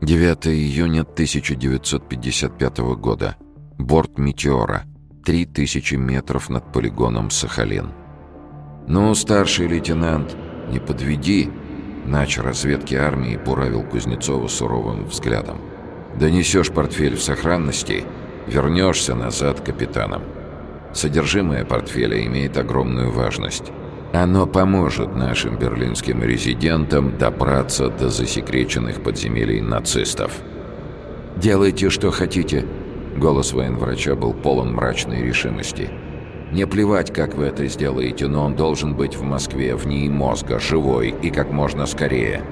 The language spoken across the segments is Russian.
9 июня 1955 года. Борт «Метеора». 3000 метров над полигоном Сахалин. «Ну, старший лейтенант, не подведи!» Нач разведки армии буравил Кузнецова суровым взглядом. «Донесешь портфель в сохранности, вернешься назад капитаном. Содержимое портфеля имеет огромную важность. Оно поможет нашим берлинским резидентам добраться до засекреченных подземелий нацистов. «Делайте, что хотите», — голос военврача был полон мрачной решимости. «Не плевать, как вы это сделаете, но он должен быть в Москве, в ней мозга, живой и как можно скорее.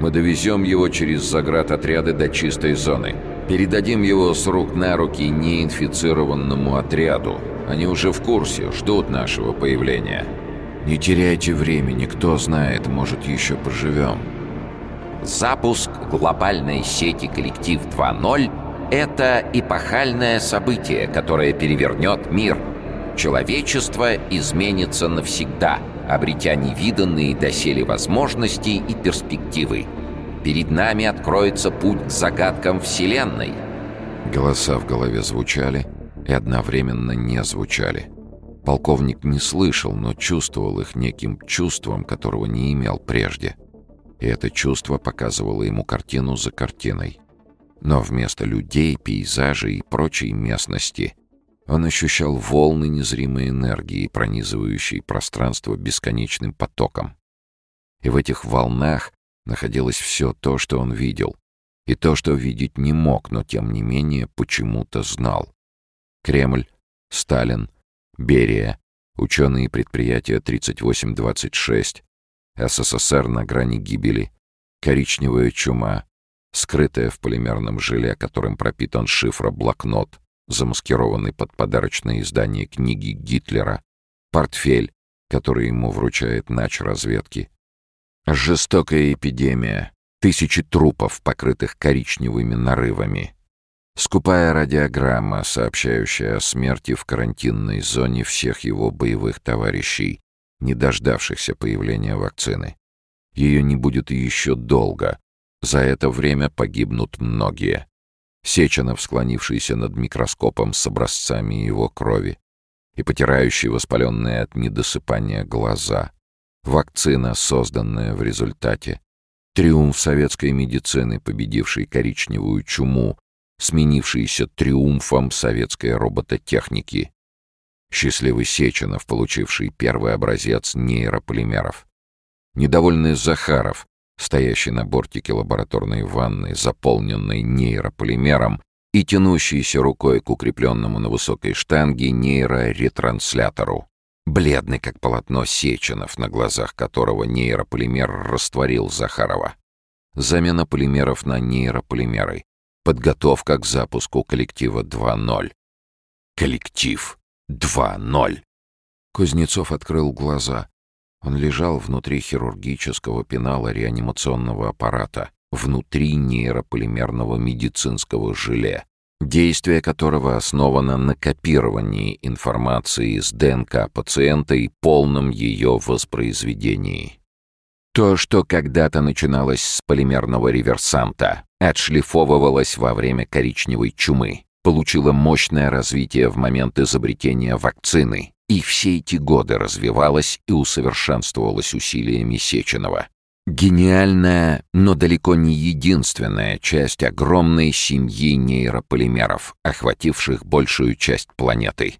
Мы довезем его через заградотряды до чистой зоны. Передадим его с рук на руки неинфицированному отряду. Они уже в курсе, ждут нашего появления». Не теряйте времени, кто знает, может, еще поживем. Запуск глобальной сети «Коллектив 2.0» — это эпохальное событие, которое перевернет мир. Человечество изменится навсегда, обретя невиданные доселе возможности и перспективы. Перед нами откроется путь к загадкам Вселенной. Голоса в голове звучали и одновременно не звучали. Полковник не слышал, но чувствовал их неким чувством, которого не имел прежде. И это чувство показывало ему картину за картиной. Но вместо людей, пейзажей и прочей местности он ощущал волны незримой энергии, пронизывающей пространство бесконечным потоком. И в этих волнах находилось все то, что он видел, и то, что видеть не мог, но тем не менее почему-то знал. Кремль, Сталин — Берия, ученые предприятия 3826, СССР на грани гибели, коричневая чума, скрытая в полимерном желе, которым пропитан шифроблокнот, замаскированный под подарочное издание книги Гитлера, портфель, который ему вручает нач разведки. Жестокая эпидемия, тысячи трупов, покрытых коричневыми нарывами, Скупая радиограмма, сообщающая о смерти в карантинной зоне всех его боевых товарищей, не дождавшихся появления вакцины. Ее не будет еще долго. За это время погибнут многие. Сеченов, склонившийся над микроскопом с образцами его крови и потирающий воспаленные от недосыпания глаза. Вакцина, созданная в результате. Триумф советской медицины, победивший коричневую чуму сменившийся триумфом советской робототехники. Счастливый Сеченов, получивший первый образец нейрополимеров. Недовольный Захаров, стоящий на бортике лабораторной ванны, заполненной нейрополимером и тянущийся рукой к укрепленному на высокой штанге нейроретранслятору. Бледный, как полотно Сеченов, на глазах которого нейрополимер растворил Захарова. Замена полимеров на нейрополимеры. Подготовка к запуску коллектива 2.0. Коллектив 2.0. Кузнецов открыл глаза. Он лежал внутри хирургического пенала реанимационного аппарата, внутри нейрополимерного медицинского желе, действие которого основано на копировании информации из ДНК пациента и полном ее воспроизведении. То, что когда-то начиналось с полимерного реверсанта, отшлифовывалось во время коричневой чумы, получило мощное развитие в момент изобретения вакцины и все эти годы развивалось и усовершенствовалось усилиями Сеченова. Гениальная, но далеко не единственная часть огромной семьи нейрополимеров, охвативших большую часть планеты.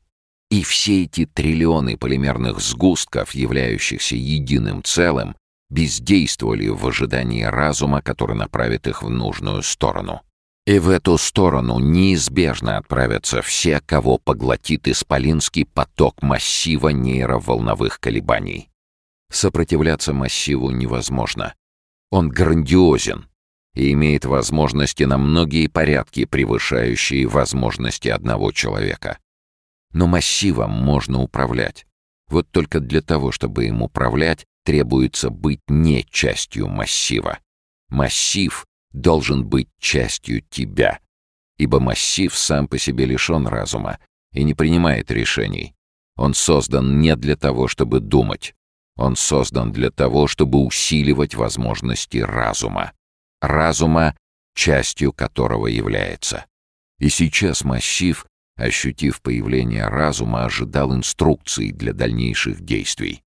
И все эти триллионы полимерных сгустков, являющихся единым целым, бездействовали в ожидании разума, который направит их в нужную сторону. И в эту сторону неизбежно отправятся все, кого поглотит исполинский поток массива нейроволновых колебаний. Сопротивляться массиву невозможно. Он грандиозен и имеет возможности на многие порядки, превышающие возможности одного человека. Но массивом можно управлять. Вот только для того, чтобы им управлять, требуется быть не частью массива. Массив должен быть частью тебя, ибо массив сам по себе лишен разума и не принимает решений. Он создан не для того, чтобы думать. Он создан для того, чтобы усиливать возможности разума. Разума, частью которого является. И сейчас массив, ощутив появление разума, ожидал инструкций для дальнейших действий.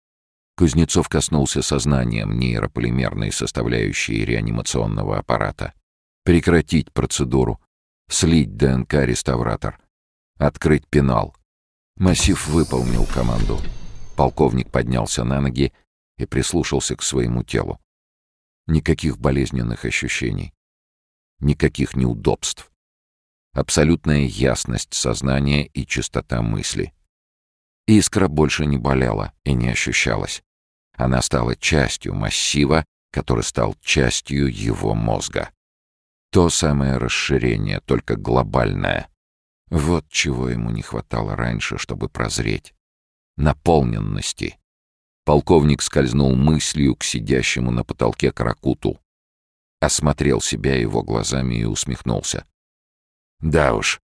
Кузнецов коснулся сознанием нейрополимерной составляющей реанимационного аппарата. Прекратить процедуру. Слить ДНК-реставратор. Открыть пенал. Массив выполнил команду. Полковник поднялся на ноги и прислушался к своему телу. Никаких болезненных ощущений. Никаких неудобств. Абсолютная ясность сознания и чистота мысли. Искра больше не болела и не ощущалась. Она стала частью массива, который стал частью его мозга. То самое расширение, только глобальное. Вот чего ему не хватало раньше, чтобы прозреть. Наполненности. Полковник скользнул мыслью к сидящему на потолке каракуту. Осмотрел себя его глазами и усмехнулся. Да уж.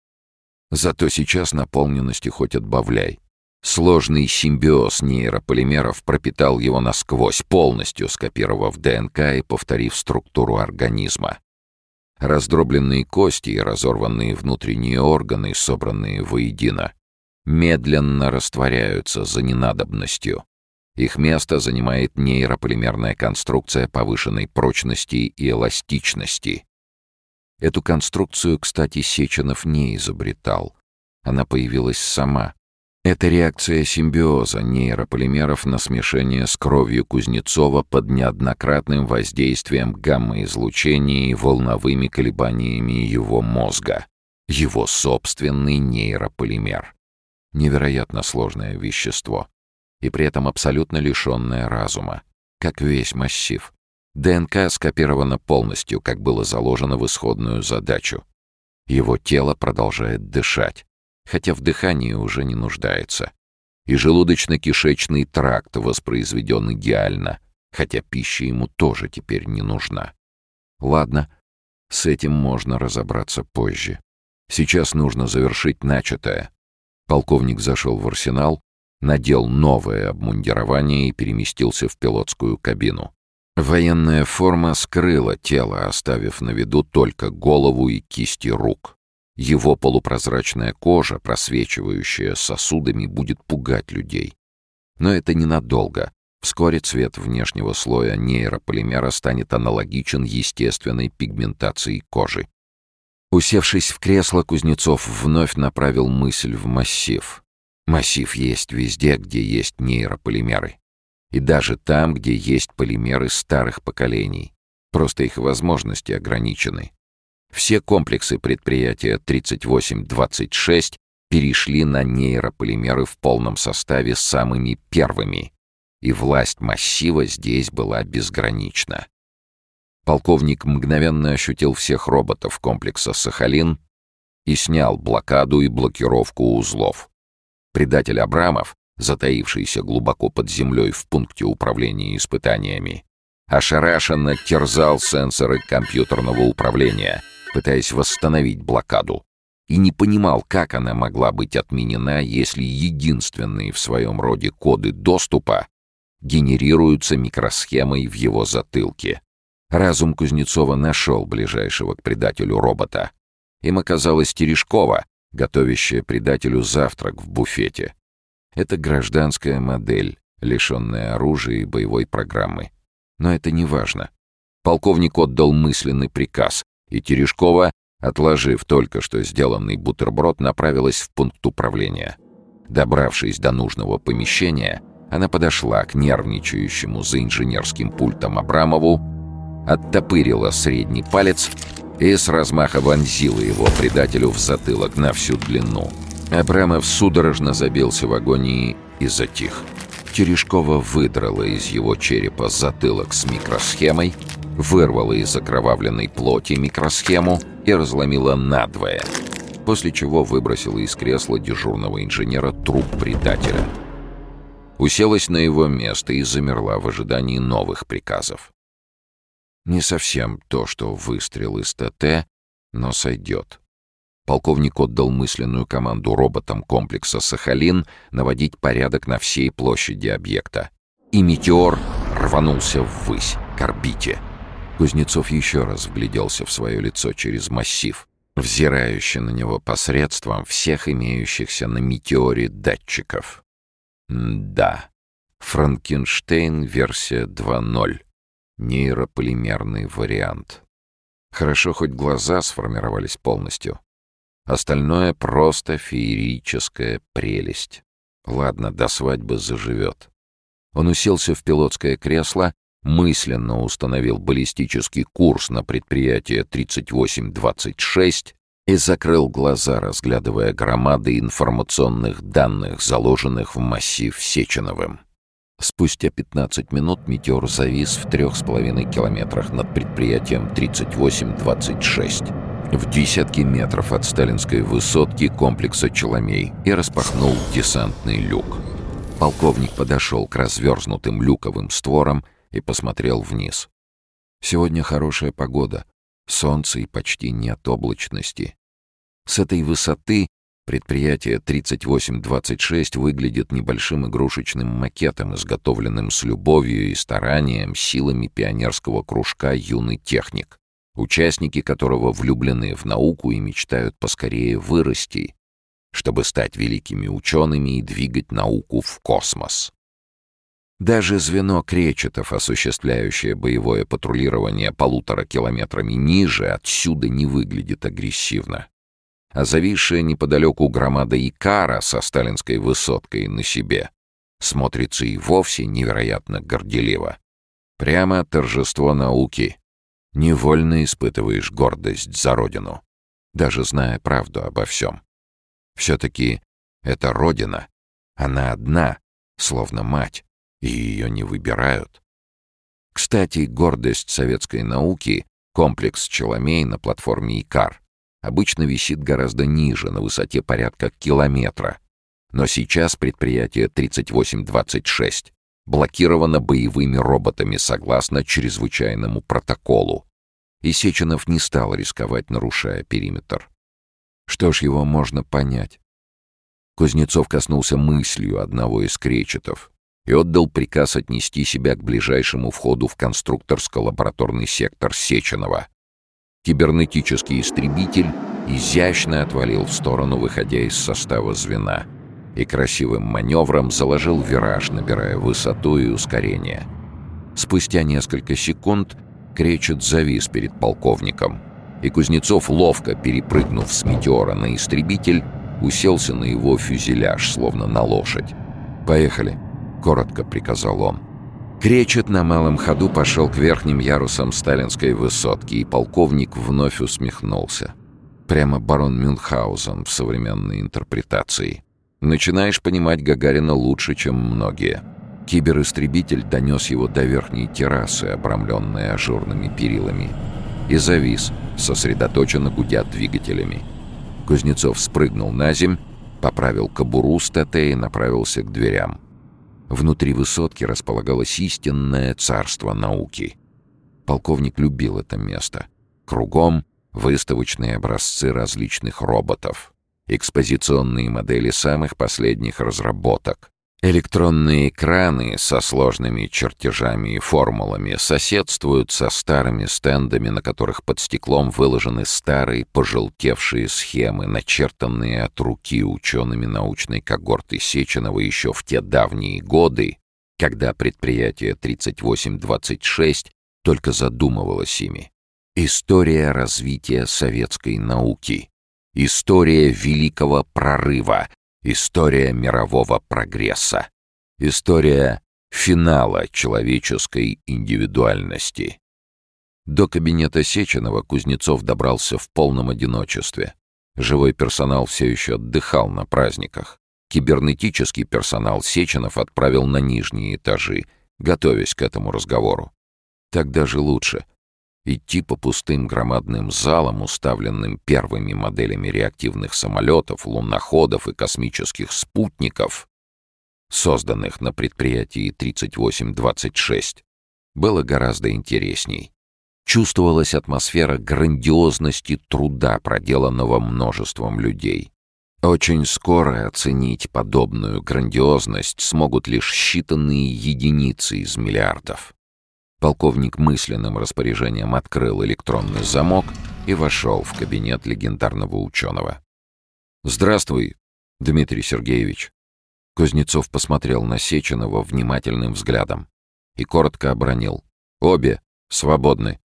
Зато сейчас наполненности хоть отбавляй. Сложный симбиоз нейрополимеров пропитал его насквозь, полностью скопировав ДНК и повторив структуру организма. Раздробленные кости и разорванные внутренние органы, собранные воедино, медленно растворяются за ненадобностью. Их место занимает нейрополимерная конструкция повышенной прочности и эластичности. Эту конструкцию, кстати, Сеченов не изобретал. Она появилась сама — это реакция симбиоза нейрополимеров на смешение с кровью Кузнецова под неоднократным воздействием гамма-излучения и волновыми колебаниями его мозга. Его собственный нейрополимер. Невероятно сложное вещество. И при этом абсолютно лишенное разума. Как весь массив. ДНК скопирована полностью, как было заложено в исходную задачу. Его тело продолжает дышать хотя в дыхании уже не нуждается. И желудочно-кишечный тракт воспроизведен идеально, хотя пища ему тоже теперь не нужна. Ладно, с этим можно разобраться позже. Сейчас нужно завершить начатое. Полковник зашел в арсенал, надел новое обмундирование и переместился в пилотскую кабину. Военная форма скрыла тело, оставив на виду только голову и кисти рук. Его полупрозрачная кожа, просвечивающая сосудами, будет пугать людей. Но это ненадолго. Вскоре цвет внешнего слоя нейрополимера станет аналогичен естественной пигментации кожи. Усевшись в кресло, Кузнецов вновь направил мысль в массив. Массив есть везде, где есть нейрополимеры. И даже там, где есть полимеры старых поколений. Просто их возможности ограничены. Все комплексы предприятия 3826 перешли на нейрополимеры в полном составе самыми первыми, и власть массива здесь была безгранична. Полковник мгновенно ощутил всех роботов комплекса «Сахалин» и снял блокаду и блокировку узлов. Предатель Абрамов, затаившийся глубоко под землей в пункте управления испытаниями, ошарашенно терзал сенсоры компьютерного управления — пытаясь восстановить блокаду, и не понимал, как она могла быть отменена, если единственные в своем роде коды доступа генерируются микросхемой в его затылке. Разум Кузнецова нашел ближайшего к предателю робота. Им оказалась Терешкова, готовящая предателю завтрак в буфете. Это гражданская модель, лишенная оружия и боевой программы. Но это не важно. Полковник отдал мысленный приказ и Терешкова, отложив только что сделанный бутерброд, направилась в пункт управления. Добравшись до нужного помещения, она подошла к нервничающему за инженерским пультом Абрамову, оттопырила средний палец и с размаха вонзила его предателю в затылок на всю длину. Абрамов судорожно забился в агонии и затих. Терешкова выдрала из его черепа затылок с микросхемой, вырвала из окровавленной плоти микросхему и разломила надвое, после чего выбросила из кресла дежурного инженера труп предателя. Уселась на его место и замерла в ожидании новых приказов. Не совсем то, что выстрел из ТТ, но сойдет. Полковник отдал мысленную команду роботам комплекса «Сахалин» наводить порядок на всей площади объекта. И «Метеор» рванулся ввысь, к орбите — Кузнецов еще раз вгляделся в свое лицо через массив, взирающий на него посредством всех имеющихся на метеоре датчиков. да, Франкенштейн версия 2.0. Нейрополимерный вариант. Хорошо, хоть глаза сформировались полностью. Остальное просто феерическая прелесть. Ладно, до свадьбы заживет. Он уселся в пилотское кресло мысленно установил баллистический курс на предприятие 3826 и закрыл глаза, разглядывая громады информационных данных, заложенных в массив Сеченовым. Спустя 15 минут метеор завис в трех с половиной километрах над предприятием 3826 в десятки метров от сталинской высотки комплекса Челомей и распахнул десантный люк. Полковник подошел к разверзнутым люковым створам и посмотрел вниз. Сегодня хорошая погода, солнце и почти нет облачности. С этой высоты предприятие 3826 выглядит небольшим игрушечным макетом, изготовленным с любовью и старанием силами пионерского кружка «Юный техник», участники которого влюблены в науку и мечтают поскорее вырасти, чтобы стать великими учеными и двигать науку в космос. Даже звено кречетов, осуществляющее боевое патрулирование полутора километрами ниже, отсюда не выглядит агрессивно. А зависшая неподалеку громада Икара со сталинской высоткой на себе смотрится и вовсе невероятно горделиво. Прямо торжество науки. Невольно испытываешь гордость за родину, даже зная правду обо всем. Все-таки это родина. Она одна, словно мать и ее не выбирают. Кстати, гордость советской науки, комплекс Челомей на платформе Икар, обычно висит гораздо ниже, на высоте порядка километра. Но сейчас предприятие 3826 блокировано боевыми роботами согласно чрезвычайному протоколу. И Сеченов не стал рисковать, нарушая периметр. Что ж, его можно понять. Кузнецов коснулся мыслью одного из кречетов и отдал приказ отнести себя к ближайшему входу в конструкторско-лабораторный сектор Сеченова. Кибернетический истребитель изящно отвалил в сторону, выходя из состава звена, и красивым маневром заложил вираж, набирая высоту и ускорение. Спустя несколько секунд Кречет завис перед полковником, и Кузнецов, ловко перепрыгнув с метеора на истребитель, уселся на его фюзеляж, словно на лошадь. «Поехали!» — коротко приказал он. Кречет на малом ходу пошел к верхним ярусам сталинской высотки, и полковник вновь усмехнулся. Прямо барон Мюнхгаузен в современной интерпретации. Начинаешь понимать Гагарина лучше, чем многие. Киберистребитель донес его до верхней террасы, обрамленной ажурными перилами. И завис, сосредоточенно гудя двигателями. Кузнецов спрыгнул на земь, поправил кобуру с ТТ и направился к дверям. Внутри высотки располагалось истинное царство науки. Полковник любил это место. Кругом выставочные образцы различных роботов, экспозиционные модели самых последних разработок, Электронные экраны со сложными чертежами и формулами соседствуют со старыми стендами, на которых под стеклом выложены старые пожелтевшие схемы, начертанные от руки учеными научной когорты Сеченова еще в те давние годы, когда предприятие 3826 только задумывалось ими. История развития советской науки. История великого прорыва, История мирового прогресса. История финала человеческой индивидуальности. До кабинета Сеченова Кузнецов добрался в полном одиночестве. Живой персонал все еще отдыхал на праздниках. Кибернетический персонал Сеченов отправил на нижние этажи, готовясь к этому разговору. Так даже лучше — идти по пустым громадным залам, уставленным первыми моделями реактивных самолетов, луноходов и космических спутников, созданных на предприятии 3826, было гораздо интересней. Чувствовалась атмосфера грандиозности труда, проделанного множеством людей. Очень скоро оценить подобную грандиозность смогут лишь считанные единицы из миллиардов. Полковник мысленным распоряжением открыл электронный замок и вошел в кабинет легендарного ученого. «Здравствуй, Дмитрий Сергеевич». Кузнецов посмотрел на Сеченова внимательным взглядом и коротко обронил. «Обе свободны».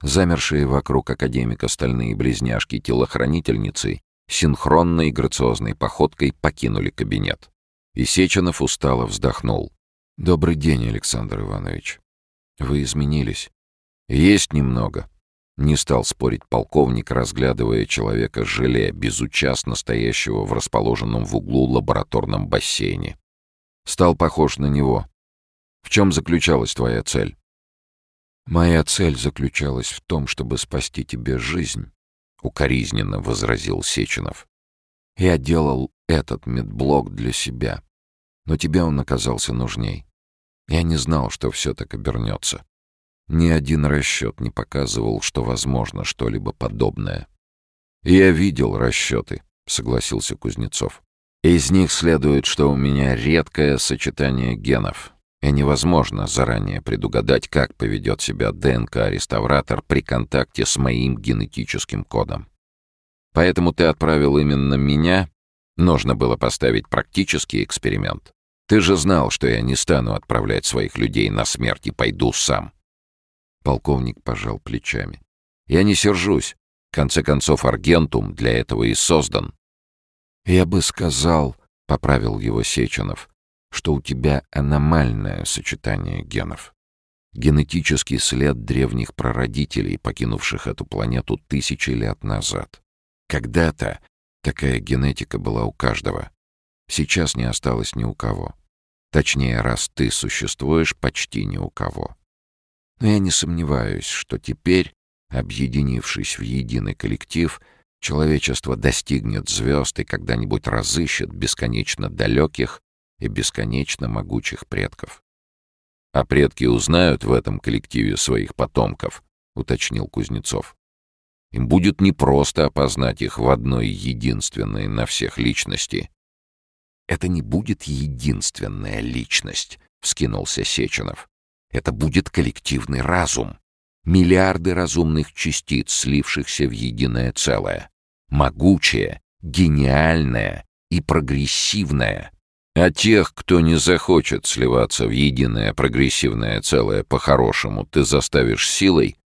Замершие вокруг академика стальные близняшки-телохранительницы синхронной грациозной походкой покинули кабинет. И Сеченов устало вздохнул. «Добрый день, Александр Иванович. Вы изменились?» «Есть немного», — не стал спорить полковник, разглядывая человека желе, безучастно стоящего в расположенном в углу лабораторном бассейне. «Стал похож на него. В чем заключалась твоя цель?» «Моя цель заключалась в том, чтобы спасти тебе жизнь», — укоризненно возразил Сеченов. «Я делал этот медблок для себя, но тебе он оказался нужней. Я не знал, что все так обернется. Ни один расчет не показывал, что возможно что-либо подобное. «Я видел расчеты», — согласился Кузнецов. «Из них следует, что у меня редкое сочетание генов, и невозможно заранее предугадать, как поведет себя ДНК-реставратор при контакте с моим генетическим кодом. Поэтому ты отправил именно меня. Нужно было поставить практический эксперимент. Ты же знал, что я не стану отправлять своих людей на смерть и пойду сам. Полковник пожал плечами. Я не сержусь. В конце концов, Аргентум для этого и создан. Я бы сказал, — поправил его Сеченов, что у тебя аномальное сочетание генов. Генетический след древних прародителей, покинувших эту планету тысячи лет назад. Когда-то такая генетика была у каждого. Сейчас не осталось ни у кого. Точнее, раз ты существуешь, почти ни у кого. Но я не сомневаюсь, что теперь, объединившись в единый коллектив, человечество достигнет звезд и когда-нибудь разыщет бесконечно далеких и бесконечно могучих предков. «А предки узнают в этом коллективе своих потомков», — уточнил Кузнецов. «Им будет непросто опознать их в одной единственной на всех личности». «Это не будет единственная личность», — вскинулся Сеченов. «Это будет коллективный разум. Миллиарды разумных частиц, слившихся в единое целое. Могучее, гениальное и прогрессивное. А тех, кто не захочет сливаться в единое прогрессивное целое по-хорошему, ты заставишь силой?»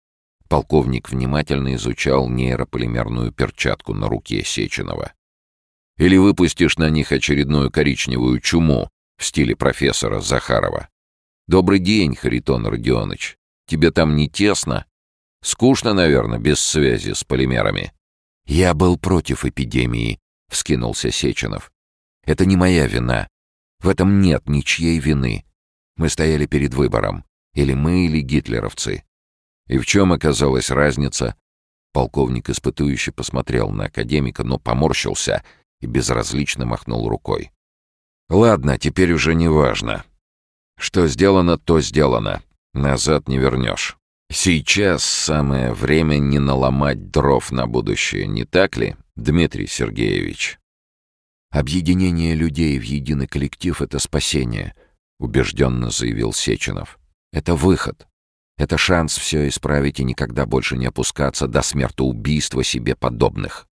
Полковник внимательно изучал нейрополимерную перчатку на руке Сеченова. «Или выпустишь на них очередную коричневую чуму в стиле профессора Захарова. Добрый день, Харитон Родионыч. Тебе там не тесно? Скучно, наверное, без связи с полимерами». «Я был против эпидемии», — вскинулся Сеченов. «Это не моя вина. В этом нет ничьей вины. Мы стояли перед выбором. Или мы, или гитлеровцы. И в чем оказалась разница? Полковник испытующе посмотрел на академика, но поморщился и безразлично махнул рукой. «Ладно, теперь уже не важно. Что сделано, то сделано. Назад не вернешь. Сейчас самое время не наломать дров на будущее, не так ли, Дмитрий Сергеевич?» «Объединение людей в единый коллектив — это спасение», — убежденно заявил Сеченов. «Это выход. Это шанс все исправить и никогда больше не опускаться до смертоубийства себе подобных».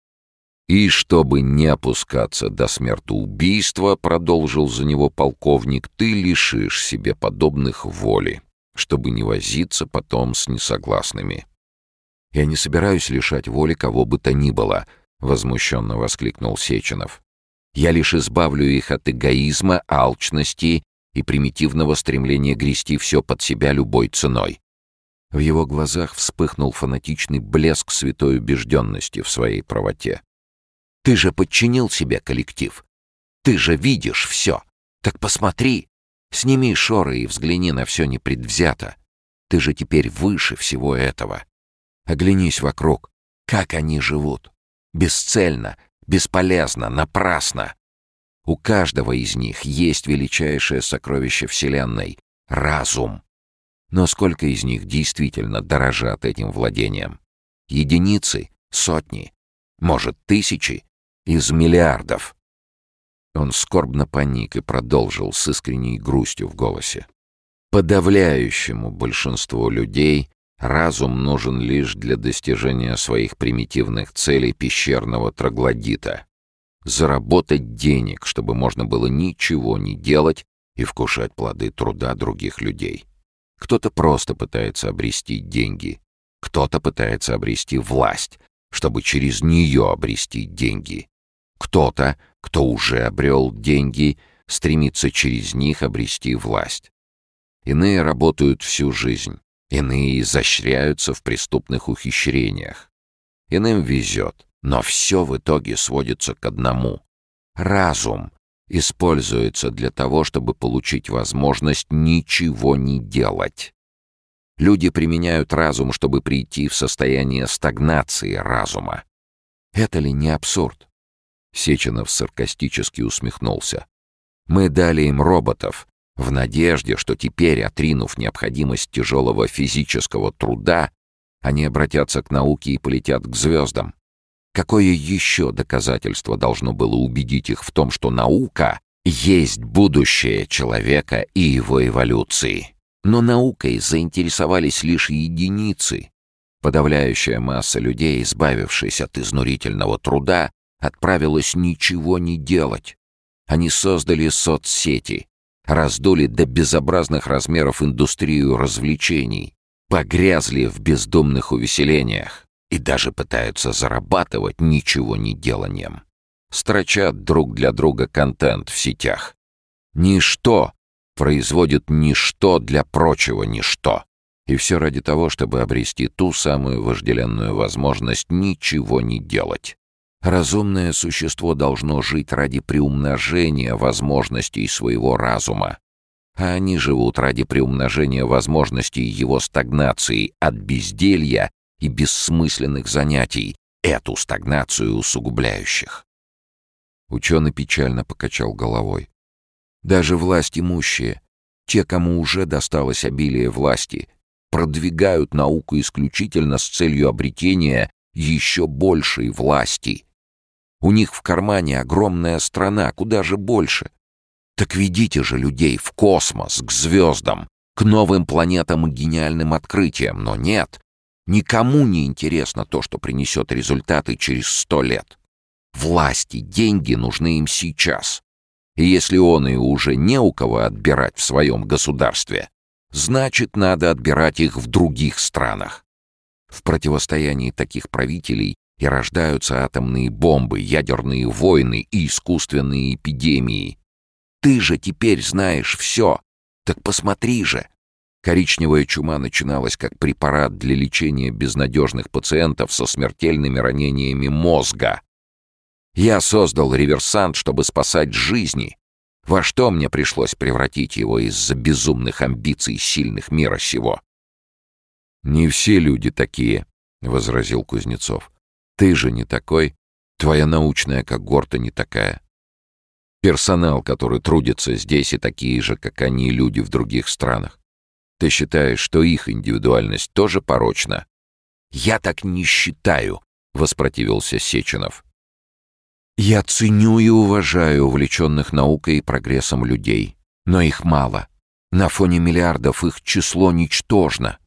«И чтобы не опускаться до смертоубийства, — продолжил за него полковник, — ты лишишь себе подобных воли, чтобы не возиться потом с несогласными». «Я не собираюсь лишать воли кого бы то ни было», — возмущенно воскликнул Сеченов. Я лишь избавлю их от эгоизма, алчности и примитивного стремления грести все под себя любой ценой. В его глазах вспыхнул фанатичный блеск святой убежденности в своей правоте. «Ты же подчинил себе коллектив. Ты же видишь все. Так посмотри. Сними шоры и взгляни на все непредвзято. Ты же теперь выше всего этого. Оглянись вокруг. Как они живут. Бесцельно, Бесполезно, напрасно. У каждого из них есть величайшее сокровище Вселенной — разум. Но сколько из них действительно дорожат этим владением? Единицы, сотни, может, тысячи, из миллиардов. Он скорбно паник и продолжил с искренней грустью в голосе. Подавляющему большинству людей разум нужен лишь для достижения своих примитивных целей пещерного троглодита. Заработать денег, чтобы можно было ничего не делать и вкушать плоды труда других людей. Кто-то просто пытается обрести деньги, кто-то пытается обрести власть, чтобы через нее обрести деньги. Кто-то, кто уже обрел деньги, стремится через них обрести власть. Иные работают всю жизнь, иные изощряются в преступных ухищрениях. Иным везет, но все в итоге сводится к одному. Разум используется для того, чтобы получить возможность ничего не делать. Люди применяют разум, чтобы прийти в состояние стагнации разума. Это ли не абсурд? Сеченов саркастически усмехнулся. Мы дали им роботов, в надежде, что теперь, отринув необходимость тяжелого физического труда, они обратятся к науке и полетят к звездам. Какое еще доказательство должно было убедить их в том, что наука есть будущее человека и его эволюции? Но наукой заинтересовались лишь единицы. Подавляющая масса людей, избавившись от изнурительного труда, отправилась ничего не делать. Они создали соцсети, раздули до безобразных размеров индустрию развлечений, погрязли в бездумных увеселениях и даже пытаются зарабатывать ничего не деланием. Строчат друг для друга контент в сетях. Ничто производит ничто для прочего ничто. И все ради того, чтобы обрести ту самую вожделенную возможность ничего не делать. Разумное существо должно жить ради приумножения возможностей своего разума, а они живут ради приумножения возможностей его стагнации от безделья и бессмысленных занятий, эту стагнацию усугубляющих. Ученый печально покачал головой. Даже власть имущие, те, кому уже досталось обилие власти, продвигают науку исключительно с целью обретения еще большей власти — у них в кармане огромная страна, куда же больше. Так ведите же людей в космос, к звездам, к новым планетам и гениальным открытиям. Но нет, никому не интересно то, что принесет результаты через сто лет. Власти, деньги нужны им сейчас. И если он и уже не у кого отбирать в своем государстве, значит, надо отбирать их в других странах. В противостоянии таких правителей и рождаются атомные бомбы, ядерные войны и искусственные эпидемии. Ты же теперь знаешь все. Так посмотри же. Коричневая чума начиналась как препарат для лечения безнадежных пациентов со смертельными ранениями мозга. Я создал реверсант, чтобы спасать жизни. Во что мне пришлось превратить его из-за безумных амбиций сильных мира сего? «Не все люди такие», — возразил Кузнецов. Ты же не такой. Твоя научная когорта не такая. Персонал, который трудится здесь, и такие же, как они, люди в других странах. Ты считаешь, что их индивидуальность тоже порочна? Я так не считаю, воспротивился Сеченов. Я ценю и уважаю увлеченных наукой и прогрессом людей, но их мало. На фоне миллиардов их число ничтожно.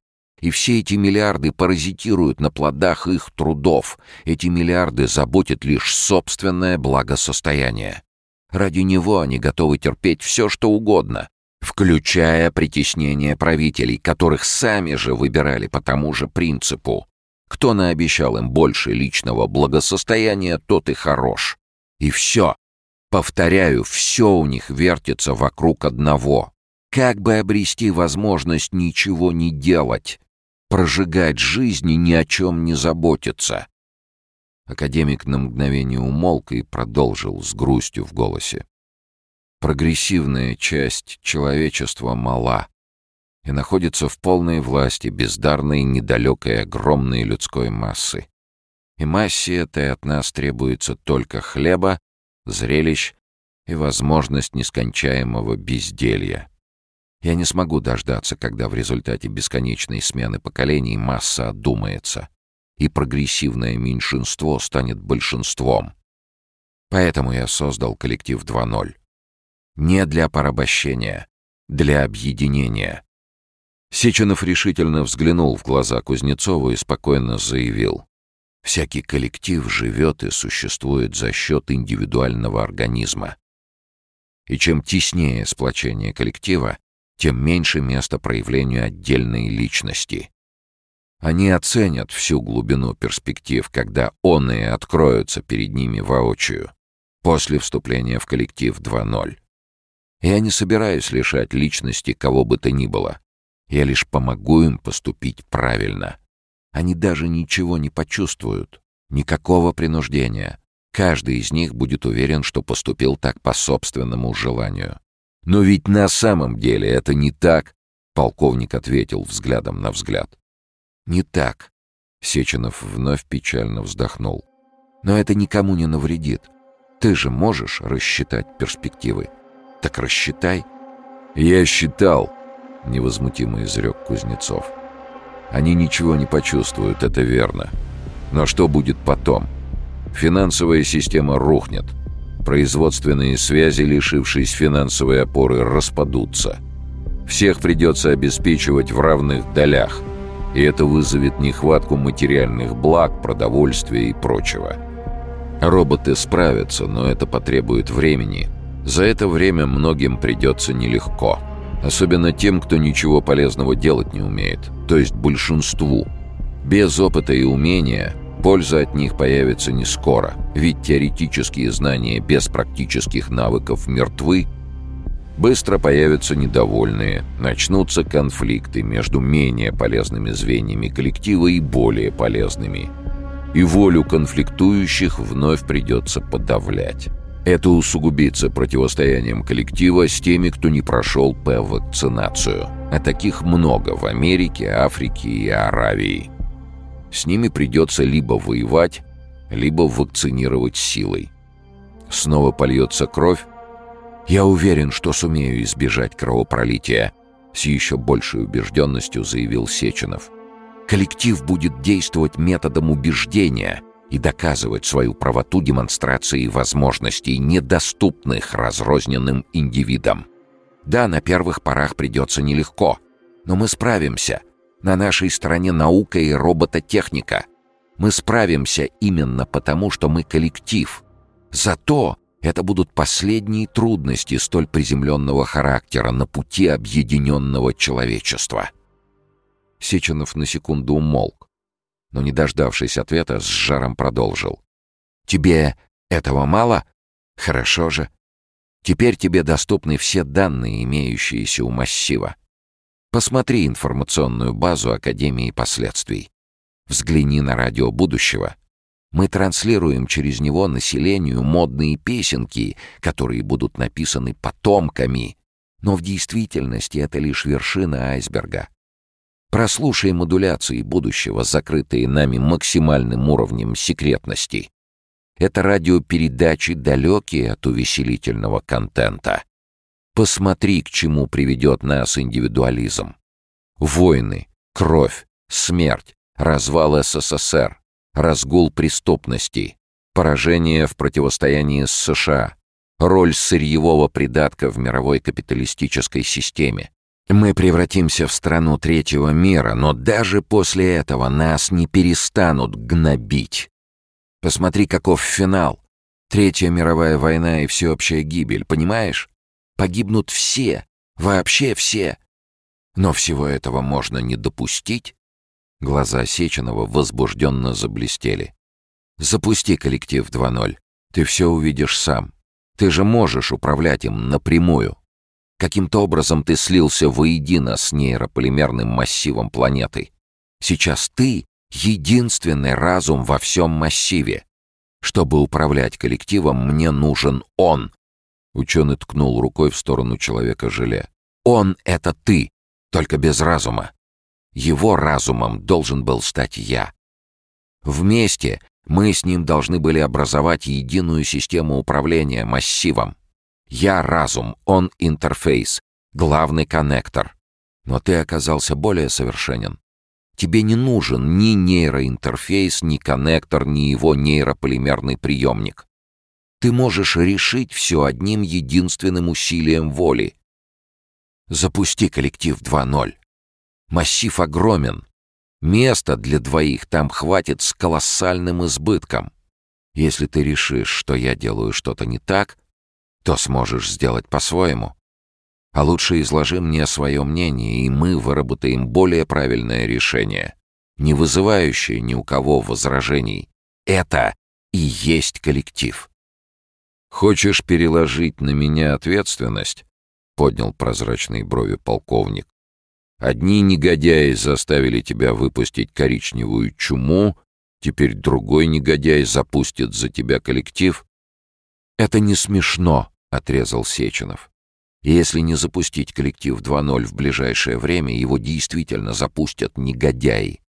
И все эти миллиарды паразитируют на плодах их трудов. Эти миллиарды заботят лишь собственное благосостояние. Ради него они готовы терпеть все, что угодно, включая притеснение правителей, которых сами же выбирали по тому же принципу. Кто наобещал им больше личного благосостояния, тот и хорош. И все. Повторяю, все у них вертится вокруг одного. Как бы обрести возможность ничего не делать? Прожигать жизнь и ни о чем не заботиться. Академик на мгновение умолк и продолжил с грустью в голосе. Прогрессивная часть человечества мала и находится в полной власти бездарной, недалекой, огромной людской массы. И массе этой от нас требуется только хлеба, зрелищ и возможность нескончаемого безделья. Я не смогу дождаться, когда в результате бесконечной смены поколений масса одумается, и прогрессивное меньшинство станет большинством. Поэтому я создал коллектив 2.0. Не для порабощения, для объединения, Сеченов решительно взглянул в глаза Кузнецову и спокойно заявил. Всякий коллектив живет и существует за счет индивидуального организма. И чем теснее сплочение коллектива, тем меньше места проявлению отдельной личности. Они оценят всю глубину перспектив, когда он и откроются перед ними воочию, после вступления в коллектив 2.0. Я не собираюсь лишать личности кого бы то ни было. Я лишь помогу им поступить правильно. Они даже ничего не почувствуют, никакого принуждения. Каждый из них будет уверен, что поступил так по собственному желанию. Но ведь на самом деле это не так, полковник ответил взглядом на взгляд. Не так. Сеченов вновь печально вздохнул. Но это никому не навредит. Ты же можешь рассчитать перспективы. Так рассчитай. Я считал, невозмутимо изрек Кузнецов. Они ничего не почувствуют, это верно. Но что будет потом? Финансовая система рухнет. Производственные связи, лишившись финансовой опоры, распадутся. Всех придется обеспечивать в равных долях, и это вызовет нехватку материальных благ, продовольствия и прочего. Роботы справятся, но это потребует времени. За это время многим придется нелегко. Особенно тем, кто ничего полезного делать не умеет, то есть большинству. Без опыта и умения Польза от них появится не скоро, ведь теоретические знания без практических навыков мертвы. Быстро появятся недовольные, начнутся конфликты между менее полезными звеньями коллектива и более полезными. И волю конфликтующих вновь придется подавлять. Это усугубится противостоянием коллектива с теми, кто не прошел П-вакцинацию. А таких много в Америке, Африке и Аравии. С ними придется либо воевать, либо вакцинировать силой. Снова польется кровь. Я уверен, что сумею избежать кровопролития, с еще большей убежденностью заявил Сеченов. Коллектив будет действовать методом убеждения и доказывать свою правоту демонстрацией возможностей, недоступных разрозненным индивидам. Да, на первых порах придется нелегко, но мы справимся — на нашей стороне наука и робототехника. Мы справимся именно потому, что мы коллектив. Зато это будут последние трудности столь приземленного характера на пути объединенного человечества. Сеченов на секунду умолк, но, не дождавшись ответа, с жаром продолжил. «Тебе этого мало? Хорошо же. Теперь тебе доступны все данные, имеющиеся у массива. Посмотри информационную базу Академии последствий. Взгляни на радио будущего. Мы транслируем через него населению модные песенки, которые будут написаны потомками. Но в действительности это лишь вершина айсберга. Прослушай модуляции будущего, закрытые нами максимальным уровнем секретности. Это радиопередачи, далекие от увеселительного контента. Посмотри, к чему приведет нас индивидуализм. Войны, кровь, смерть, развал СССР, разгул преступности, поражение в противостоянии с США, роль сырьевого придатка в мировой капиталистической системе. Мы превратимся в страну третьего мира, но даже после этого нас не перестанут гнобить. Посмотри, каков финал. Третья мировая война и всеобщая гибель, понимаешь? Погибнут все, вообще все. Но всего этого можно не допустить. Глаза Сеченова возбужденно заблестели. «Запусти коллектив 2.0. Ты все увидишь сам. Ты же можешь управлять им напрямую. Каким-то образом ты слился воедино с нейрополимерным массивом планеты. Сейчас ты — единственный разум во всем массиве. Чтобы управлять коллективом, мне нужен он, Ученый ткнул рукой в сторону человека-желе. «Он — это ты, только без разума. Его разумом должен был стать я. Вместе мы с ним должны были образовать единую систему управления массивом. Я — разум, он — интерфейс, главный коннектор. Но ты оказался более совершенен. Тебе не нужен ни нейроинтерфейс, ни коннектор, ни его нейрополимерный приемник. Ты можешь решить все одним единственным усилием воли. Запусти коллектив 2.0. Массив огромен. Места для двоих там хватит с колоссальным избытком. Если ты решишь, что я делаю что-то не так, то сможешь сделать по-своему. А лучше изложи мне свое мнение, и мы выработаем более правильное решение, не вызывающее ни у кого возражений. Это и есть коллектив. «Хочешь переложить на меня ответственность?» — поднял прозрачные брови полковник. «Одни негодяи заставили тебя выпустить коричневую чуму, теперь другой негодяй запустит за тебя коллектив?» «Это не смешно», — отрезал Сеченов. «Если не запустить коллектив 2.0 в ближайшее время, его действительно запустят негодяи.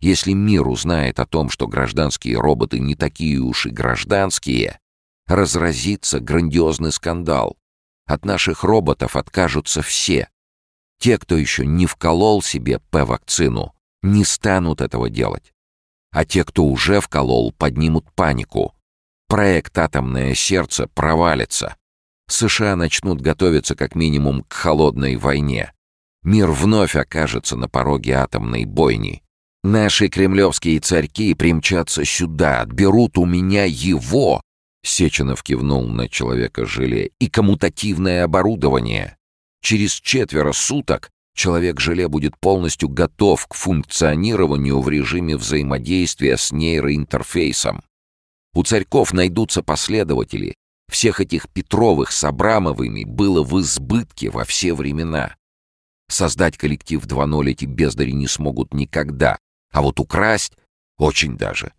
Если мир узнает о том, что гражданские роботы не такие уж и гражданские, разразится грандиозный скандал. От наших роботов откажутся все. Те, кто еще не вколол себе П-вакцину, не станут этого делать. А те, кто уже вколол, поднимут панику. Проект «Атомное сердце» провалится. США начнут готовиться как минимум к холодной войне. Мир вновь окажется на пороге атомной бойни. Наши кремлевские царьки примчатся сюда, отберут у меня его. Сеченов кивнул на человека-желе. И коммутативное оборудование. Через четверо суток человек-желе будет полностью готов к функционированию в режиме взаимодействия с нейроинтерфейсом. У царьков найдутся последователи. Всех этих Петровых с Абрамовыми было в избытке во все времена. Создать коллектив 2.0 эти бездари не смогут никогда, а вот украсть — очень даже.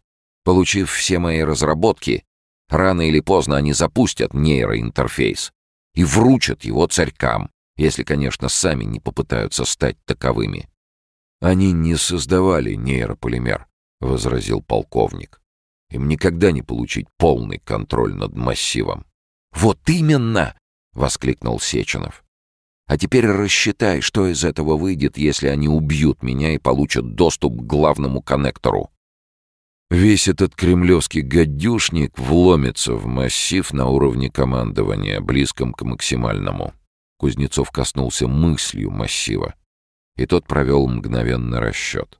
Получив все мои разработки, рано или поздно они запустят нейроинтерфейс и вручат его царькам, если, конечно, сами не попытаются стать таковыми. «Они не создавали нейрополимер», — возразил полковник. «Им никогда не получить полный контроль над массивом». «Вот именно!» — воскликнул Сеченов. А теперь рассчитай, что из этого выйдет, если они убьют меня и получат доступ к главному коннектору. Весь этот кремлевский гадюшник вломится в массив на уровне командования, близком к максимальному. Кузнецов коснулся мыслью массива, и тот провел мгновенный расчет.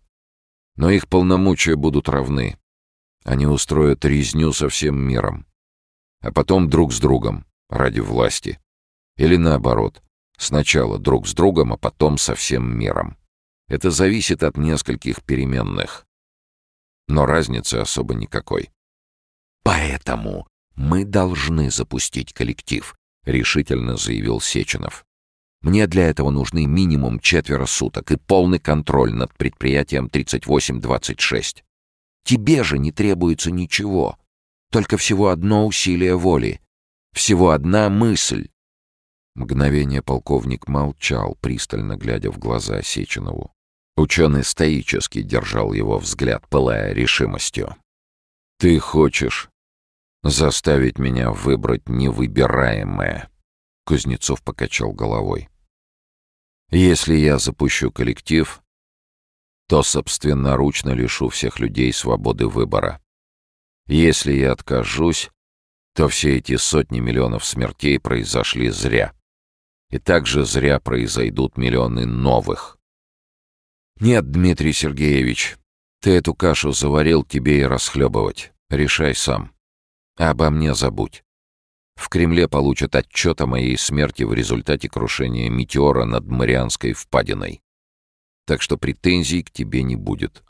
Но их полномочия будут равны. Они устроят резню со всем миром. А потом друг с другом, ради власти. Или наоборот, Сначала друг с другом, а потом со всем миром. Это зависит от нескольких переменных. Но разницы особо никакой. «Поэтому мы должны запустить коллектив», — решительно заявил Сеченов. «Мне для этого нужны минимум четверо суток и полный контроль над предприятием 3826. Тебе же не требуется ничего, только всего одно усилие воли, всего одна мысль, Мгновение полковник молчал, пристально глядя в глаза Сеченову. Ученый стоически держал его взгляд, пылая решимостью. «Ты хочешь заставить меня выбрать невыбираемое?» Кузнецов покачал головой. «Если я запущу коллектив, то собственноручно лишу всех людей свободы выбора. Если я откажусь, то все эти сотни миллионов смертей произошли зря и также зря произойдут миллионы новых. Нет, Дмитрий Сергеевич, ты эту кашу заварил тебе и расхлебывать. Решай сам. А обо мне забудь. В Кремле получат отчет о моей смерти в результате крушения метеора над Марианской впадиной. Так что претензий к тебе не будет.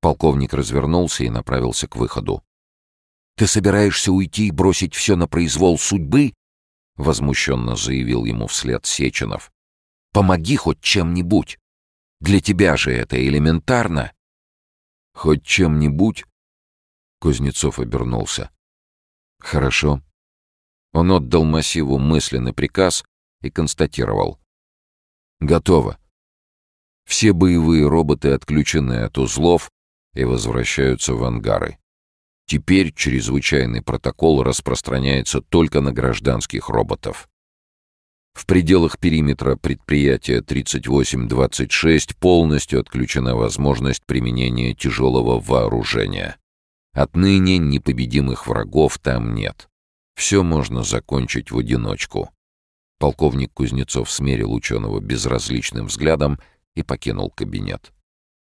Полковник развернулся и направился к выходу. «Ты собираешься уйти и бросить все на произвол судьбы?» — возмущенно заявил ему вслед Сеченов. «Помоги хоть чем-нибудь. Для тебя же это элементарно». «Хоть чем-нибудь?» Кузнецов обернулся. «Хорошо». Он отдал массиву мысленный приказ и констатировал. «Готово. Все боевые роботы отключены от узлов и возвращаются в ангары. Теперь чрезвычайный протокол распространяется только на гражданских роботов. В пределах периметра предприятия 3826 полностью отключена возможность применения тяжелого вооружения. Отныне непобедимых врагов там нет. Все можно закончить в одиночку. Полковник Кузнецов смерил ученого безразличным взглядом и покинул кабинет.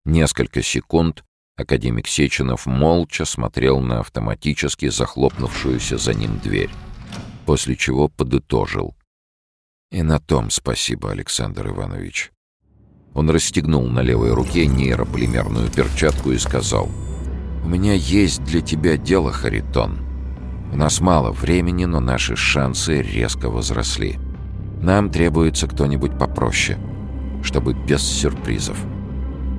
Несколько секунд академик Сеченов молча смотрел на автоматически захлопнувшуюся за ним дверь, после чего подытожил. «И на том спасибо, Александр Иванович». Он расстегнул на левой руке нейрополимерную перчатку и сказал, «У меня есть для тебя дело, Харитон. У нас мало времени, но наши шансы резко возросли. Нам требуется кто-нибудь попроще, чтобы без сюрпризов».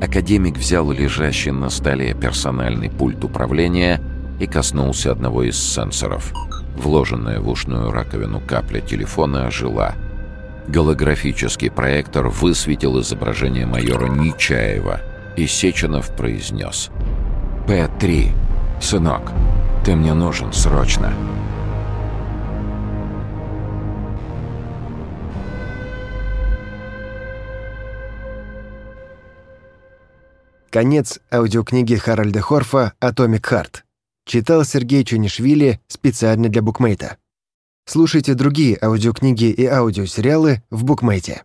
Академик взял лежащий на столе персональный пульт управления и коснулся одного из сенсоров. Вложенная в ушную раковину капля телефона ожила. Голографический проектор высветил изображение майора Нечаева, и Сеченов произнес «П-3, сынок, ты мне нужен срочно». Конец аудиокниги Харальда Хорфа «Атомик Харт». Читал Сергей Чунишвили специально для букмейта. Слушайте другие аудиокниги и аудиосериалы в букмейте.